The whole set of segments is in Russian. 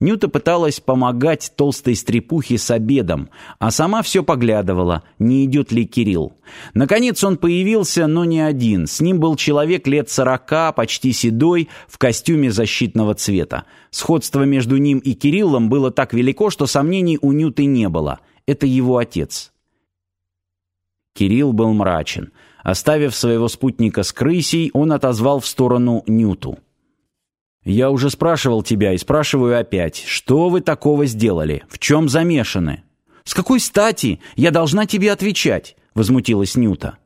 Нюта пыталась помогать толстой стрепухе с обедом, а сама все поглядывала, не идет ли Кирилл. Наконец он появился, но не один. С ним был человек лет сорока, почти седой, в костюме защитного цвета. Сходство между ним и Кириллом было так велико, что сомнений у Нюты не было. Это его отец. Кирилл был мрачен. Оставив своего спутника с крысей, он отозвал в сторону Нюту. «Я уже спрашивал тебя и спрашиваю опять. Что вы такого сделали? В чем замешаны?» «С какой стати я должна тебе отвечать?» — возмутилась Нюта.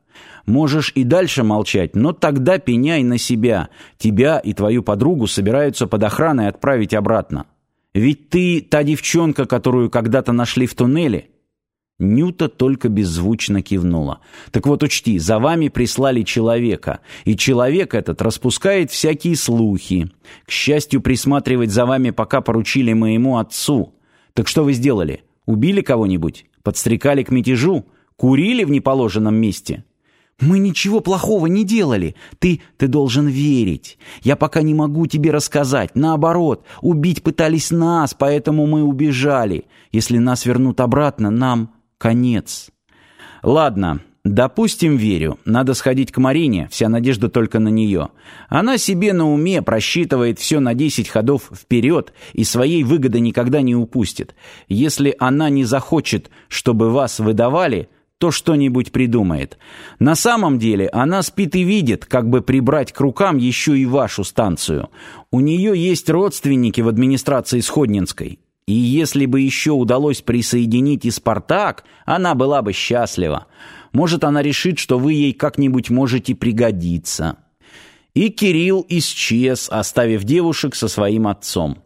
«Можешь и дальше молчать, но тогда пеняй на себя. Тебя и твою подругу собираются под охраной отправить обратно. Ведь ты та девчонка, которую когда-то нашли в туннеле». Нюта только беззвучно кивнула. «Так вот учти, за вами прислали человека, и человек этот распускает всякие слухи. К счастью, присматривать за вами пока поручили моему отцу. Так что вы сделали? Убили кого-нибудь? Подстрекали к мятежу? Курили в неположенном месте?» «Мы ничего плохого не делали. Ты... ты должен верить. Я пока не могу тебе рассказать. Наоборот, убить пытались нас, поэтому мы убежали. Если нас вернут обратно, нам конец. Ладно, допустим, верю. Надо сходить к Марине, вся надежда только на нее. Она себе на уме просчитывает все на 10 ходов вперед и своей выгоды никогда не упустит. Если она не захочет, чтобы вас выдавали, то что-нибудь придумает. На самом деле она спит и видит, как бы прибрать к рукам еще и вашу станцию. У нее есть родственники в администрации Сходнинской. И если бы еще удалось присоединить и «Спартак», она была бы счастлива. Может, она решит, что вы ей как-нибудь можете пригодиться. И Кирилл исчез, оставив девушек со своим отцом.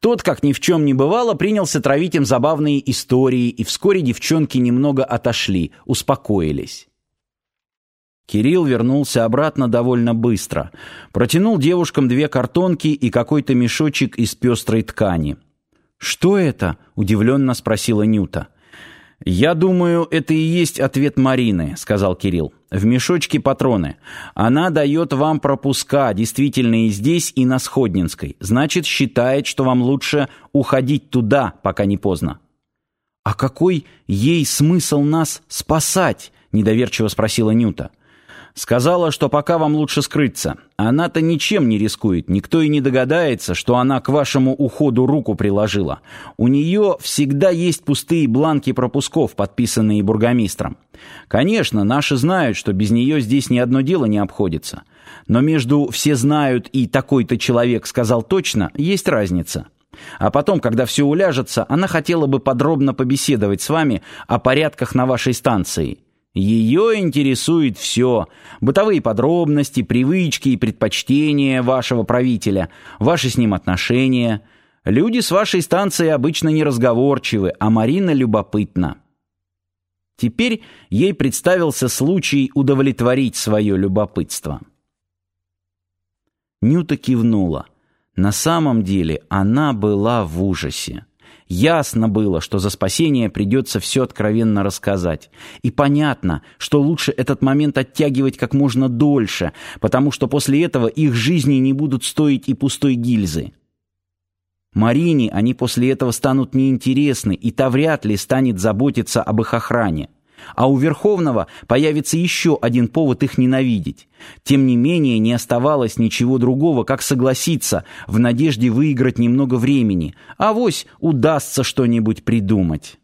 Тот, как ни в чем не бывало, принялся травить им забавные истории, и вскоре девчонки немного отошли, успокоились. Кирилл вернулся обратно довольно быстро. Протянул девушкам две картонки и какой-то мешочек из пестрой ткани. «Что это?» — удивленно спросила Нюта. «Я думаю, это и есть ответ Марины», — сказал Кирилл. «В мешочке патроны. Она дает вам пропуска, действительно и здесь, и на Сходнинской. Значит, считает, что вам лучше уходить туда, пока не поздно». «А какой ей смысл нас спасать?» — недоверчиво спросила Нюта. Сказала, что пока вам лучше скрыться. Она-то ничем не рискует, никто и не догадается, что она к вашему уходу руку приложила. У нее всегда есть пустые бланки пропусков, подписанные бургомистром. Конечно, наши знают, что без нее здесь ни одно дело не обходится. Но между «все знают» и «такой-то человек сказал точно» есть разница. А потом, когда все уляжется, она хотела бы подробно побеседовать с вами о порядках на вашей станции – ее интересует все. Бытовые подробности, привычки и предпочтения вашего правителя, ваши с ним отношения. Люди с вашей станции обычно неразговорчивы, а Марина любопытна. Теперь ей представился случай удовлетворить свое любопытство. Нюта кивнула. На самом деле она была в ужасе. Ясно было, что за спасение придется все откровенно рассказать. И понятно, что лучше этот момент оттягивать как можно дольше, потому что после этого их жизни не будут стоить и пустой гильзы. Марине они после этого станут неинтересны, и та вряд ли станет заботиться об их охране а у Верховного появится еще один повод их ненавидеть. Тем не менее, не оставалось ничего другого, как согласиться, в надежде выиграть немного времени, а вось удастся что-нибудь придумать.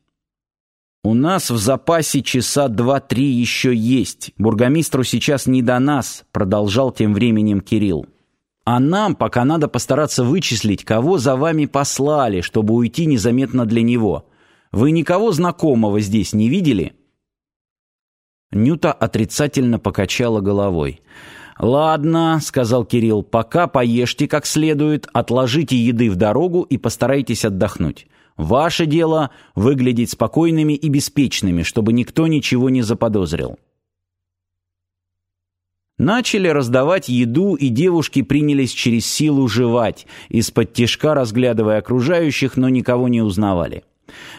«У нас в запасе часа два-три еще есть. Бургомистру сейчас не до нас», — продолжал тем временем Кирилл. «А нам пока надо постараться вычислить, кого за вами послали, чтобы уйти незаметно для него. Вы никого знакомого здесь не видели?» Нюта отрицательно покачала головой. «Ладно», — сказал Кирилл, — «пока поешьте как следует, отложите еды в дорогу и постарайтесь отдохнуть. Ваше дело — выглядеть спокойными и беспечными, чтобы никто ничего не заподозрил». Начали раздавать еду, и девушки принялись через силу жевать, из-под тишка разглядывая окружающих, но никого не узнавали.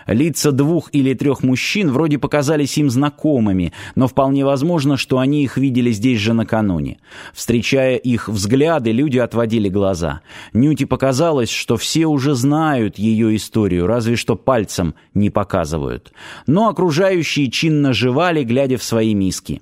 Лица двух или трех мужчин вроде показались им знакомыми, но вполне возможно, что они их видели здесь же накануне. Встречая их взгляды, люди отводили глаза. Нюти показалось, что все уже знают ее историю, разве что пальцем не показывают. Но окружающие чинно жевали, глядя в свои миски.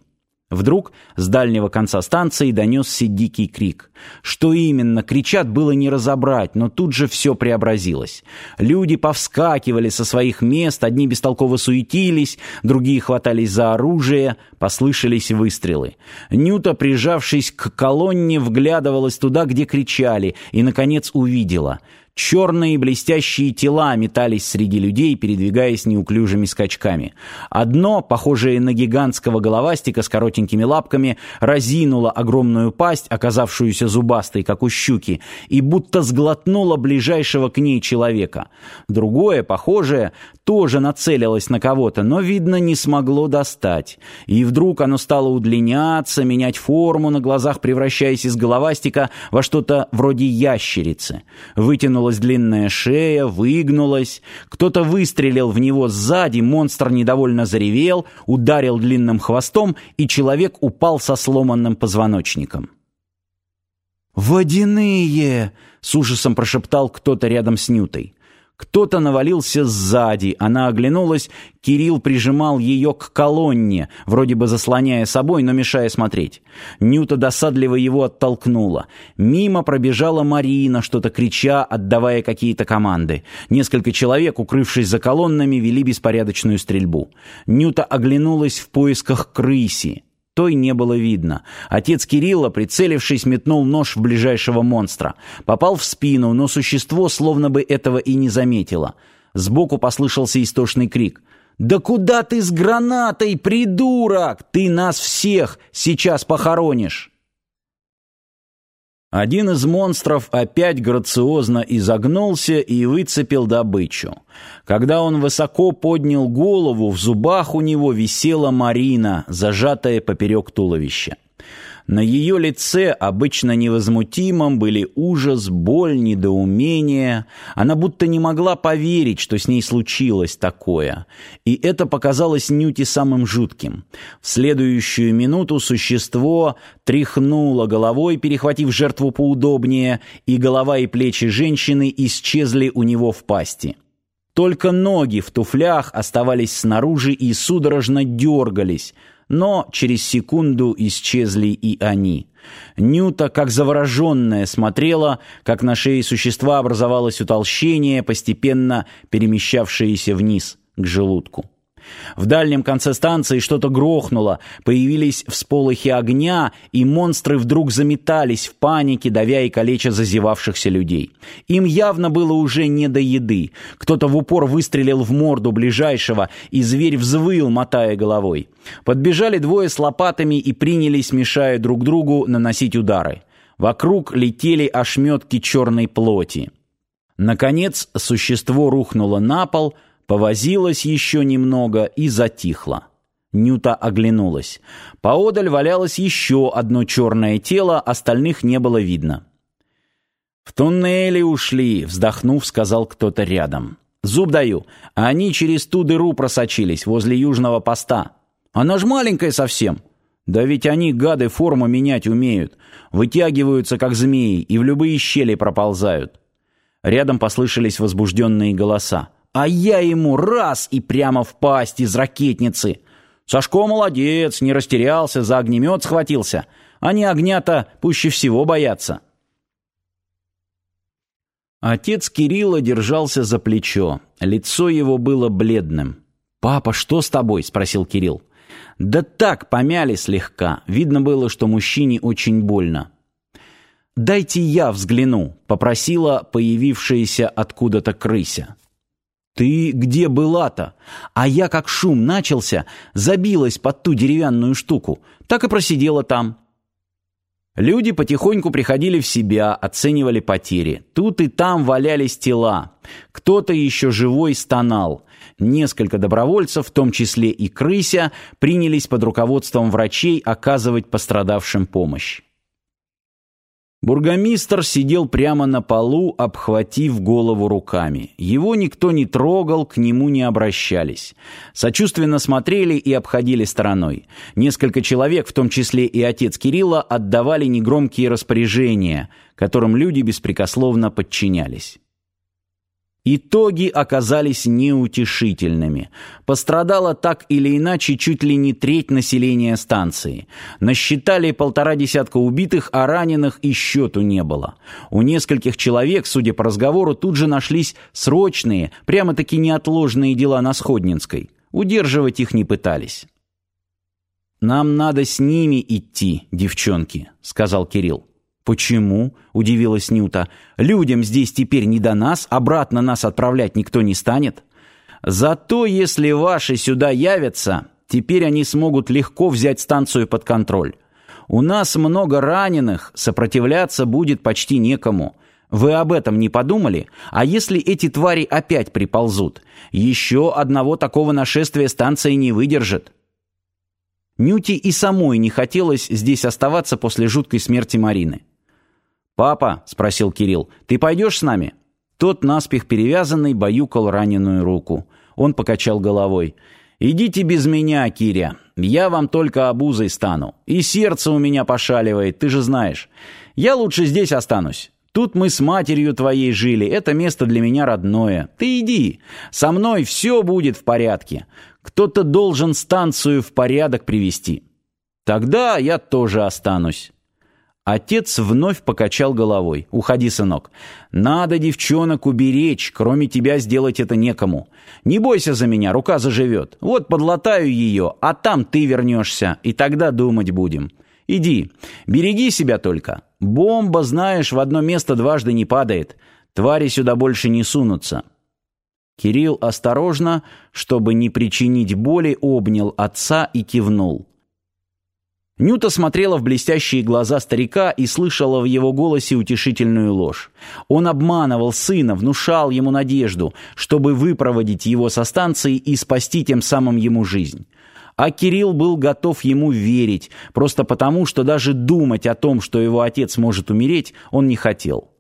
Вдруг с дальнего конца станции донесся дикий крик. Что именно кричат, было не разобрать, но тут же все преобразилось. Люди повскакивали со своих мест, одни бестолково суетились, другие хватались за оружие, послышались выстрелы. Нюта, прижавшись к колонне, вглядывалась туда, где кричали, и, наконец, увидела — Черные блестящие тела метались среди людей, передвигаясь неуклюжими скачками. Одно, похожее на гигантского головастика с коротенькими лапками, разинуло огромную пасть, оказавшуюся зубастой, как у щуки, и будто сглотнуло ближайшего к ней человека. Другое, похожее, тоже нацелилось на кого-то, но, видно, не смогло достать. И вдруг оно стало удлиняться, менять форму на глазах, превращаясь из головастика во что-то вроде ящерицы. Вытянуло вытянулась длинная шея, выгнулась. Кто-то выстрелил в него сзади, монстр недовольно заревел, ударил длинным хвостом, и человек упал со сломанным позвоночником. «Водяные!» — с ужасом прошептал кто-то рядом с Нютой. Кто-то навалился сзади, она оглянулась, Кирилл прижимал ее к колонне, вроде бы заслоняя собой, но мешая смотреть. Нюта досадливо его оттолкнула. Мимо пробежала Марина, что-то крича, отдавая какие-то команды. Несколько человек, укрывшись за колоннами, вели беспорядочную стрельбу. Нюта оглянулась в поисках крыси той не было видно. Отец Кирилла, прицелившись, метнул нож в ближайшего монстра. Попал в спину, но существо словно бы этого и не заметило. Сбоку послышался истошный крик. «Да куда ты с гранатой, придурок? Ты нас всех сейчас похоронишь!» Один из монстров опять грациозно изогнулся и выцепил добычу. Когда он высоко поднял голову, в зубах у него висела Марина, зажатая поперек туловища. На ее лице, обычно невозмутимом, были ужас, боль, недоумение. Она будто не могла поверить, что с ней случилось такое. И это показалось Нюте самым жутким. В следующую минуту существо тряхнуло головой, перехватив жертву поудобнее, и голова и плечи женщины исчезли у него в пасти. Только ноги в туфлях оставались снаружи и судорожно дергались – но через секунду исчезли и они. Нюта, как завороженная, смотрела, как на шее существа образовалось утолщение, постепенно перемещавшееся вниз, к желудку. В дальнем конце станции что-то грохнуло, появились всполохи огня, и монстры вдруг заметались в панике, давя и калеча зазевавшихся людей. Им явно было уже не до еды. Кто-то в упор выстрелил в морду ближайшего, и зверь взвыл, мотая головой. Подбежали двое с лопатами и принялись, мешая друг другу, наносить удары. Вокруг летели ошметки черной плоти. Наконец существо рухнуло на пол — Повозилась еще немного и затихла. Нюта оглянулась. Поодаль валялось еще одно черное тело, остальных не было видно. «В туннеле ушли», — вздохнув, сказал кто-то рядом. «Зуб даю, они через ту дыру просочились, возле южного поста. Она ж маленькая совсем». «Да ведь они, гады, форму менять умеют. Вытягиваются, как змеи, и в любые щели проползают». Рядом послышались возбужденные голоса. А я ему раз и прямо в пасть из ракетницы. Сашко молодец, не растерялся, за огнемет схватился. Они огня-то пуще всего боятся. Отец Кирилла держался за плечо. Лицо его было бледным. «Папа, что с тобой?» — спросил Кирилл. «Да так, помяли слегка. Видно было, что мужчине очень больно». «Дайте я взгляну», — попросила появившаяся откуда-то крыся. «Ты где была-то?» А я, как шум начался, забилась под ту деревянную штуку. Так и просидела там. Люди потихоньку приходили в себя, оценивали потери. Тут и там валялись тела. Кто-то еще живой стонал. Несколько добровольцев, в том числе и крыся, принялись под руководством врачей оказывать пострадавшим помощь. Бургомистр сидел прямо на полу, обхватив голову руками. Его никто не трогал, к нему не обращались. Сочувственно смотрели и обходили стороной. Несколько человек, в том числе и отец Кирилла, отдавали негромкие распоряжения, которым люди беспрекословно подчинялись. Итоги оказались неутешительными. Пострадала так или иначе чуть ли не треть населения станции. Насчитали полтора десятка убитых, а раненых и счету не было. У нескольких человек, судя по разговору, тут же нашлись срочные, прямо-таки неотложные дела на Сходнинской. Удерживать их не пытались. «Нам надо с ними идти, девчонки», — сказал Кирилл. «Почему?» — удивилась Нюта. «Людям здесь теперь не до нас, обратно нас отправлять никто не станет. Зато если ваши сюда явятся, теперь они смогут легко взять станцию под контроль. У нас много раненых, сопротивляться будет почти некому. Вы об этом не подумали? А если эти твари опять приползут? Еще одного такого нашествия станция не выдержит». Нюте и самой не хотелось здесь оставаться после жуткой смерти Марины. «Папа», — спросил Кирилл, — «ты пойдешь с нами?» Тот, наспех перевязанный, баюкал раненую руку. Он покачал головой. «Идите без меня, Киря. Я вам только обузой стану. И сердце у меня пошаливает, ты же знаешь. Я лучше здесь останусь. Тут мы с матерью твоей жили, это место для меня родное. Ты иди, со мной все будет в порядке. Кто-то должен станцию в порядок привести. Тогда я тоже останусь». Отец вновь покачал головой. «Уходи, сынок. Надо девчонок уберечь, кроме тебя сделать это некому. Не бойся за меня, рука заживет. Вот подлатаю ее, а там ты вернешься, и тогда думать будем. Иди, береги себя только. Бомба, знаешь, в одно место дважды не падает. Твари сюда больше не сунутся». Кирилл осторожно, чтобы не причинить боли, обнял отца и кивнул. Нюта смотрела в блестящие глаза старика и слышала в его голосе утешительную ложь. Он обманывал сына, внушал ему надежду, чтобы выпроводить его со станции и спасти тем самым ему жизнь. А Кирилл был готов ему верить, просто потому, что даже думать о том, что его отец может умереть, он не хотел.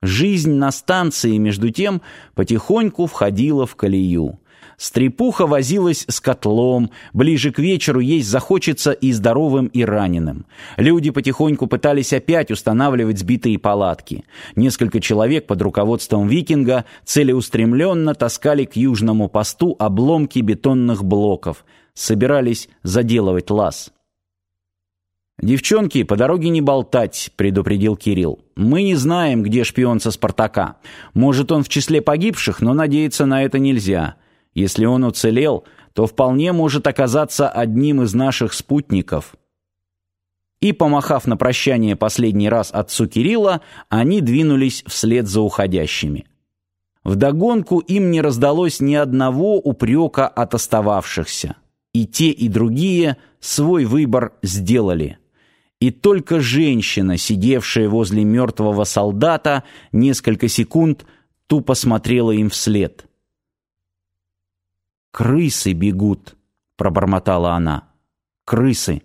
Жизнь на станции, между тем, потихоньку входила в колею. Стрепуха возилась с котлом, ближе к вечеру есть захочется и здоровым, и раненым. Люди потихоньку пытались опять устанавливать сбитые палатки. Несколько человек под руководством викинга целеустремленно таскали к южному посту обломки бетонных блоков, собирались заделывать лаз. «Девчонки, по дороге не болтать», — предупредил Кирилл. «Мы не знаем, где шпион со Спартака. Может, он в числе погибших, но надеяться на это нельзя. Если он уцелел, то вполне может оказаться одним из наших спутников. И, помахав на прощание последний раз отцу Кирилла, они двинулись вслед за уходящими. Вдогонку им не раздалось ни одного упрека от остававшихся. И те, и другие свой выбор сделали. И только женщина, сидевшая возле мертвого солдата, несколько секунд тупо смотрела им вслед. «Крысы бегут», — пробормотала она. «Крысы».